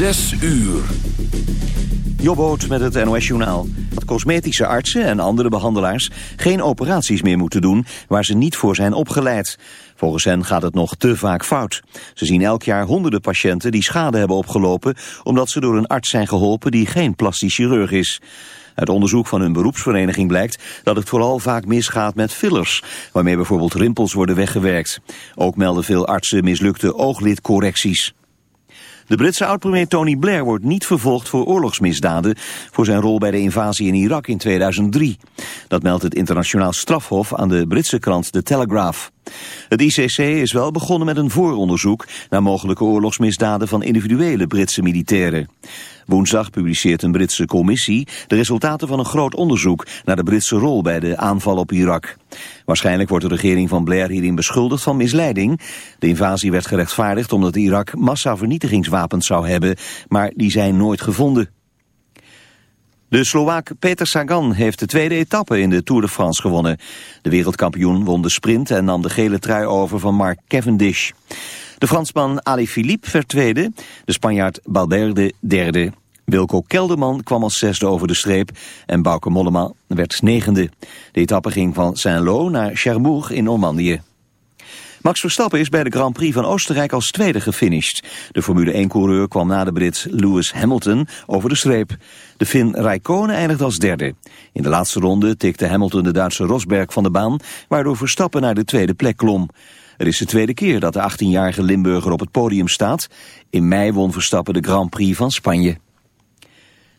Zes uur. Jobboot met het NOS-journaal. Dat cosmetische artsen en andere behandelaars geen operaties meer moeten doen waar ze niet voor zijn opgeleid. Volgens hen gaat het nog te vaak fout. Ze zien elk jaar honderden patiënten die schade hebben opgelopen omdat ze door een arts zijn geholpen die geen plastisch chirurg is. Uit onderzoek van hun beroepsvereniging blijkt dat het vooral vaak misgaat met fillers, waarmee bijvoorbeeld rimpels worden weggewerkt. Ook melden veel artsen mislukte ooglidcorrecties. De Britse oud-premier Tony Blair wordt niet vervolgd voor oorlogsmisdaden voor zijn rol bij de invasie in Irak in 2003. Dat meldt het internationaal strafhof aan de Britse krant The Telegraph. Het ICC is wel begonnen met een vooronderzoek naar mogelijke oorlogsmisdaden van individuele Britse militairen. Woensdag publiceert een Britse commissie de resultaten van een groot onderzoek naar de Britse rol bij de aanval op Irak. Waarschijnlijk wordt de regering van Blair hierin beschuldigd van misleiding. De invasie werd gerechtvaardigd omdat Irak massavernietigingswapens zou hebben, maar die zijn nooit gevonden. De Slovaak Peter Sagan heeft de tweede etappe in de Tour de France gewonnen. De wereldkampioen won de sprint en nam de gele trui over van Mark Cavendish. De Fransman Ali Philippe werd tweede, de Spanjaard Balberde derde. Wilco Kelderman kwam als zesde over de streep en Bauke Mollema werd negende. De etappe ging van Saint-Lô naar Cherbourg in Normandië. Max Verstappen is bij de Grand Prix van Oostenrijk als tweede gefinished. De Formule 1-coureur kwam na de Brit Lewis Hamilton over de streep. De Finn Raikkonen eindigde als derde. In de laatste ronde tikte Hamilton de Duitse Rosberg van de baan... waardoor Verstappen naar de tweede plek klom. Het is de tweede keer dat de 18-jarige Limburger op het podium staat. In mei won Verstappen de Grand Prix van Spanje.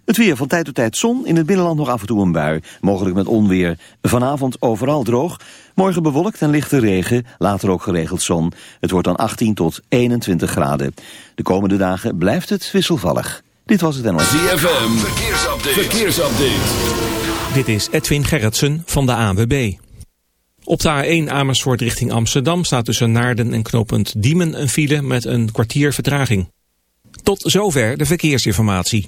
Het weer van tijd tot tijd zon, in het binnenland nog af en toe een bui. Mogelijk met onweer. Vanavond overal droog. Morgen bewolkt en lichte regen, later ook geregeld zon. Het wordt dan 18 tot 21 graden. De komende dagen blijft het wisselvallig. Dit was het NOS. ZFM, verkeersupdate. verkeersupdate. Dit is Edwin Gerritsen van de ANWB. Op de A1 Amersfoort richting Amsterdam staat tussen Naarden en knooppunt Diemen een file met een kwartier vertraging. Tot zover de verkeersinformatie.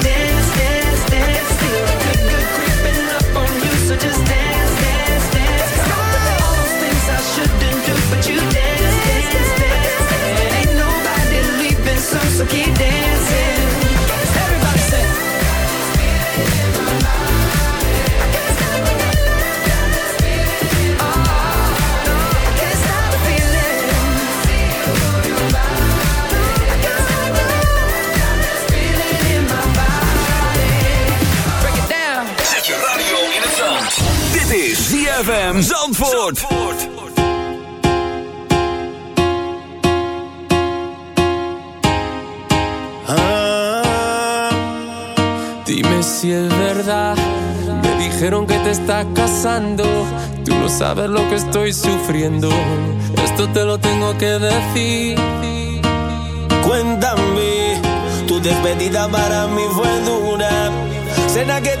ZFM Zandvoort. Zandvoort. Dime si es verdad. Me dijeron que te estás casando. Tú no sabes lo que estoy sufriendo. Esto te lo tengo que decir. Cuéntame, tu despedida para mí fue dura. Será que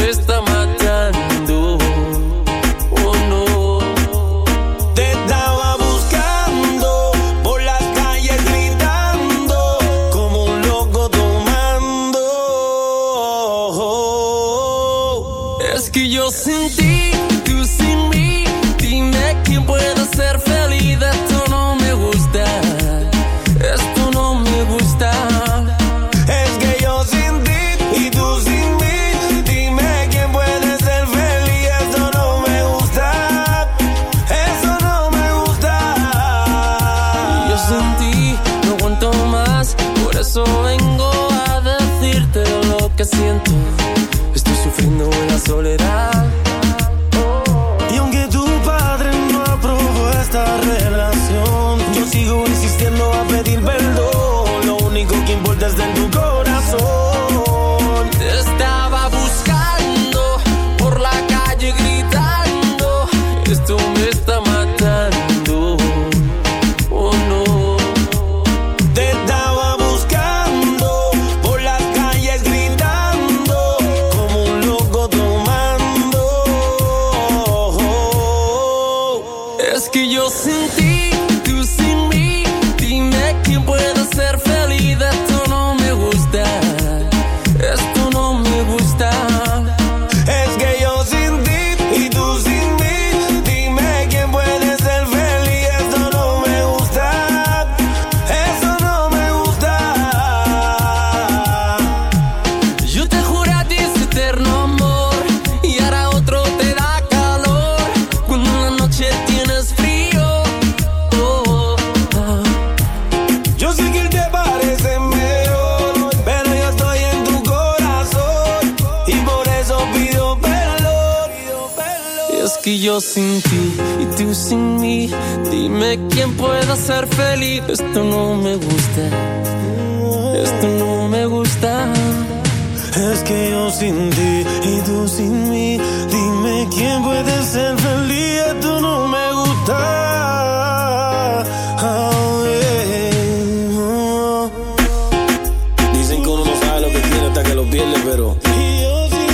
pierde, pero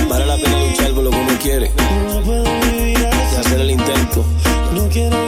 para la pena luchar por lo que uno quiere y hacer el intento. No quiero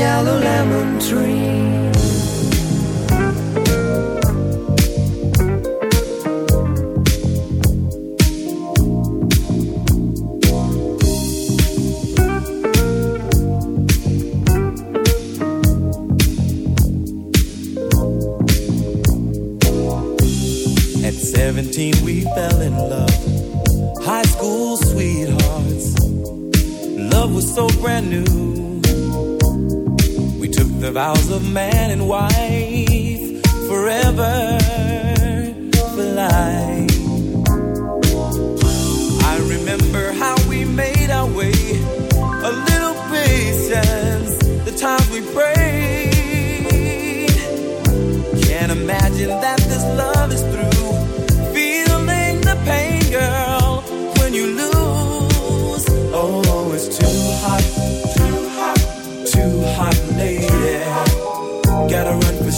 yellow lemon tree. At 17, we fell in love. High school sweethearts. Love was so brand new. The vows of man and wife forever for life.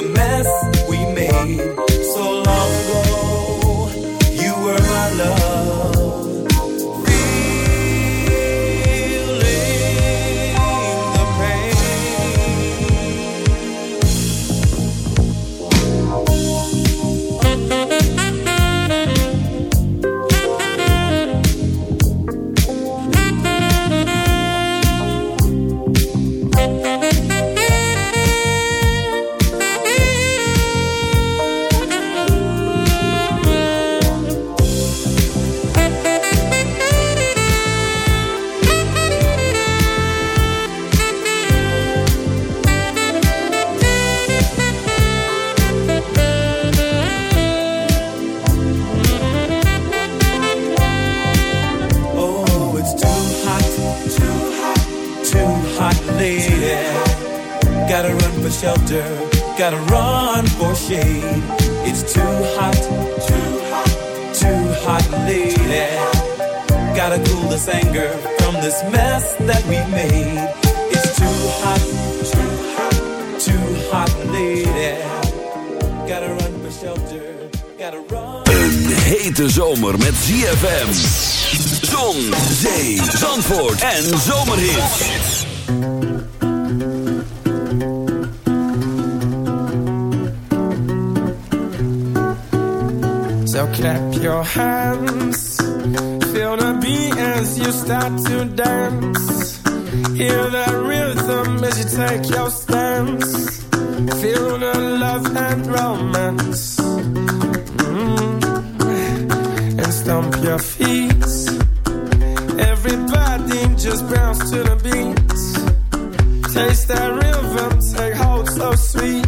the mess we made. en. So clap your hands, feel the beat as you start to dance. Hear the rhythm as you take your stance. Feel the love and romance. Mm-hmm. And stomp your feet. Everybody just bounce to the beats. Taste that rhythm, take hold so sweet.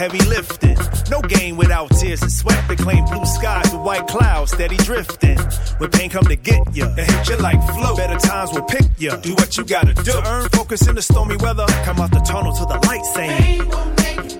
heavy lifting. No game without tears and sweat. They claim blue skies with white clouds steady drifting. When pain come to get ya, it hit you like flow. Better times will pick ya. Do what you gotta do. To earn focus in the stormy weather. Come out the tunnel to the light saying.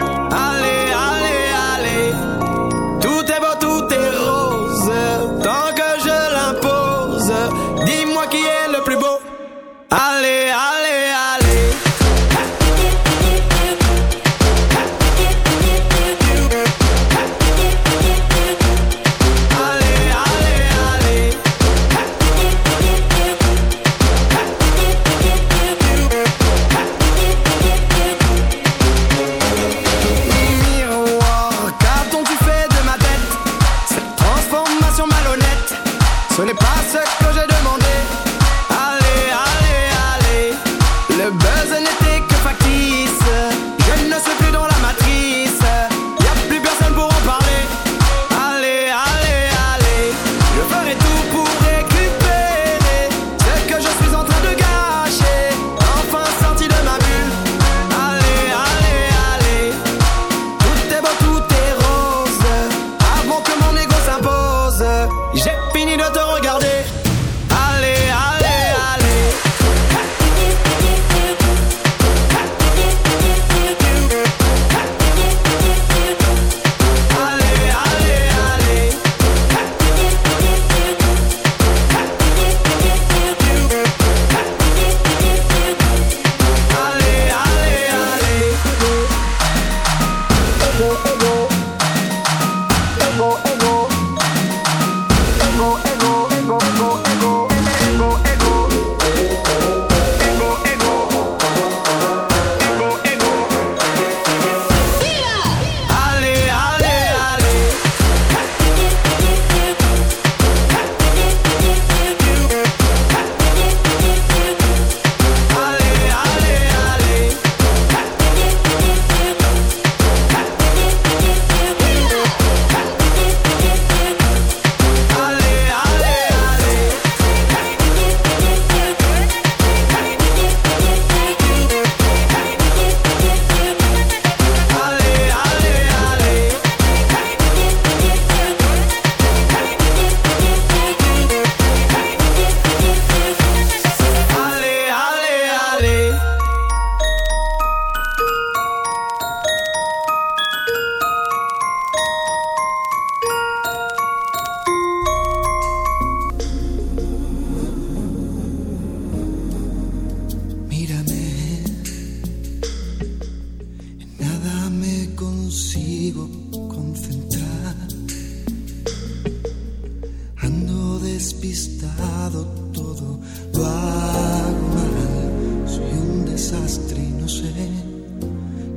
Estado todo, lo hago mal. Soy un desastre y no sé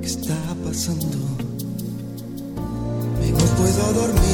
qué está pasando. Y no puedo dormir,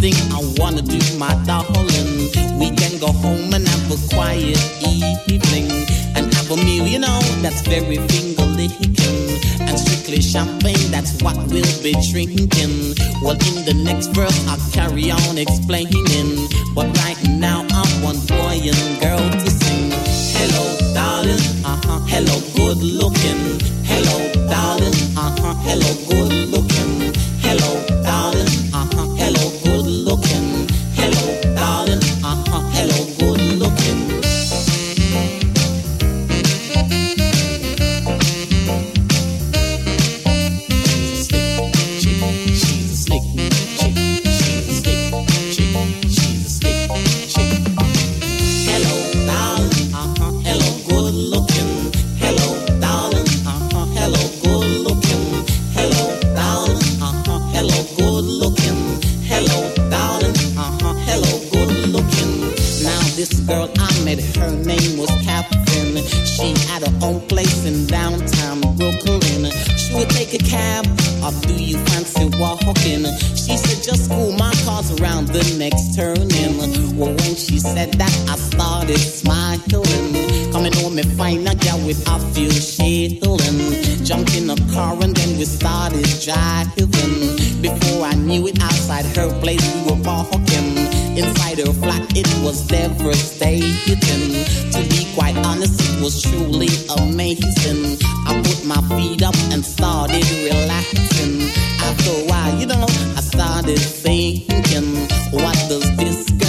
something I good looking. Hello, darling. Uh huh. Hello, good looking. Now this girl I met, her name was Catherine. She had her own place in downtown Brooklyn. She would take a cab, or do you fancy walking? She said just cool my car's around the next turning. Well, when she said that, I started smiling me find a girl with a few shilling. Jumped in a car and then we started driving. Before I knew it, outside her place we were walking. Inside her flat, it was devastating. To be quite honest, it was truly amazing. I put my feet up and started relaxing. After a while, you know, I started thinking, what does this